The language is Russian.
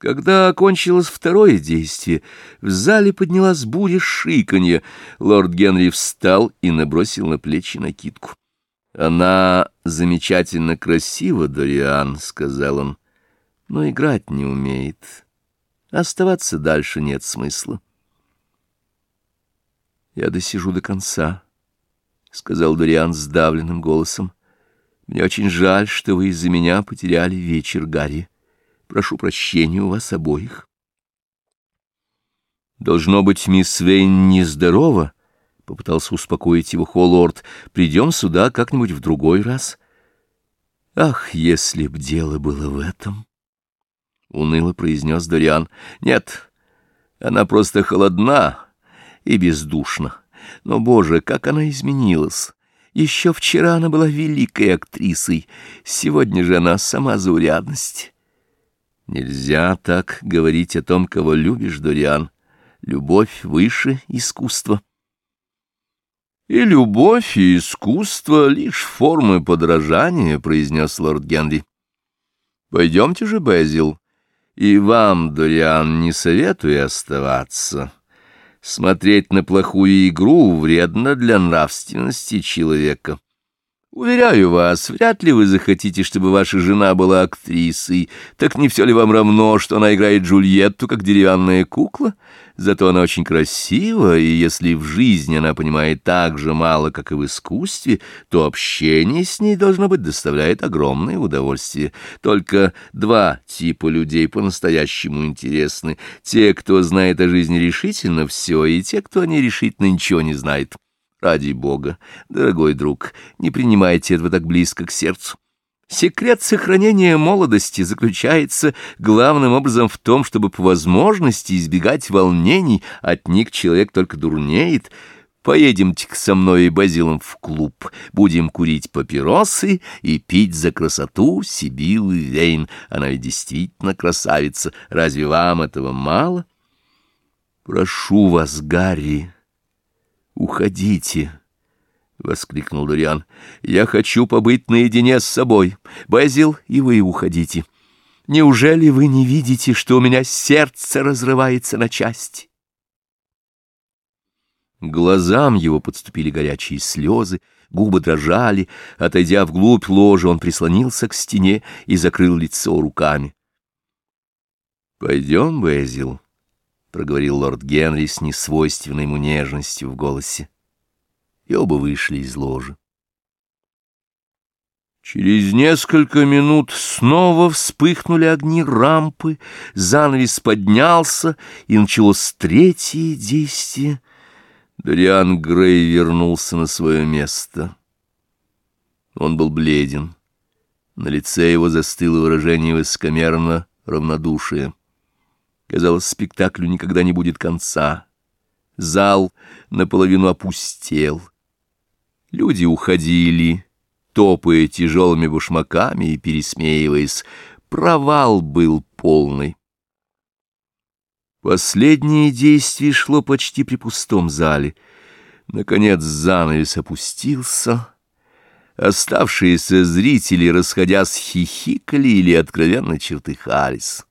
Когда окончилось второе действие, в зале поднялась буря шиканья. Лорд Генри встал и набросил на плечи накидку. — Она замечательно красива, Дориан, — сказал он, — но играть не умеет. Оставаться дальше нет смысла. — Я досижу до конца, — сказал Дориан сдавленным голосом. — Мне очень жаль, что вы из-за меня потеряли вечер, Гарри. Прошу прощения у вас обоих. Должно быть, мисс Вейн нездорова, — попытался успокоить его Холлорд. Придем сюда как-нибудь в другой раз. Ах, если б дело было в этом! — уныло произнес Дориан. Нет, она просто холодна и бездушна. Но, боже, как она изменилась! Еще вчера она была великой актрисой, сегодня же она сама заурядность. Нельзя так говорить о том, кого любишь, Дориан. Любовь выше искусства. И любовь, и искусство — лишь формы подражания, — произнес лорд Генри. Пойдемте же, Безил. И вам, Дориан, не советую оставаться. Смотреть на плохую игру вредно для нравственности человека. Уверяю вас, вряд ли вы захотите, чтобы ваша жена была актрисой. Так не все ли вам равно, что она играет Джульетту, как деревянная кукла? Зато она очень красива, и если в жизни она понимает так же мало, как и в искусстве, то общение с ней, должно быть, доставляет огромное удовольствие. Только два типа людей по-настоящему интересны. Те, кто знает о жизни решительно все, и те, кто о ней решительно ничего не знает. Ради бога, дорогой друг, не принимайте этого так близко к сердцу. Секрет сохранения молодости заключается главным образом в том, чтобы по возможности избегать волнений, от них человек только дурнеет. Поедемте-ка со мной и Базилом в клуб, будем курить папиросы и пить за красоту Сибилы Вейн. Она ведь действительно красавица, разве вам этого мало? Прошу вас, Гарри, «Уходите!» — воскликнул Дориан. «Я хочу побыть наедине с собой. Безил, и вы уходите. Неужели вы не видите, что у меня сердце разрывается на части?» Глазам его подступили горячие слезы, губы дрожали. Отойдя вглубь ложа, он прислонился к стене и закрыл лицо руками. «Пойдем, Безил», — проговорил лорд Генри с несвойственной ему нежностью в голосе. И оба вышли из ложи. Через несколько минут снова вспыхнули огни рампы, занавес поднялся, и началось третье действие. Дориан Грей вернулся на свое место. Он был бледен. На лице его застыло выражение высокомерно равнодушия. Казалось, спектаклю никогда не будет конца. Зал наполовину опустел. Люди уходили, топая тяжелыми башмаками и пересмеиваясь. Провал был полный. Последнее действие шло почти при пустом зале. Наконец занавес опустился. Оставшиеся зрители, расходясь, хихикали или откровенно чертыхались.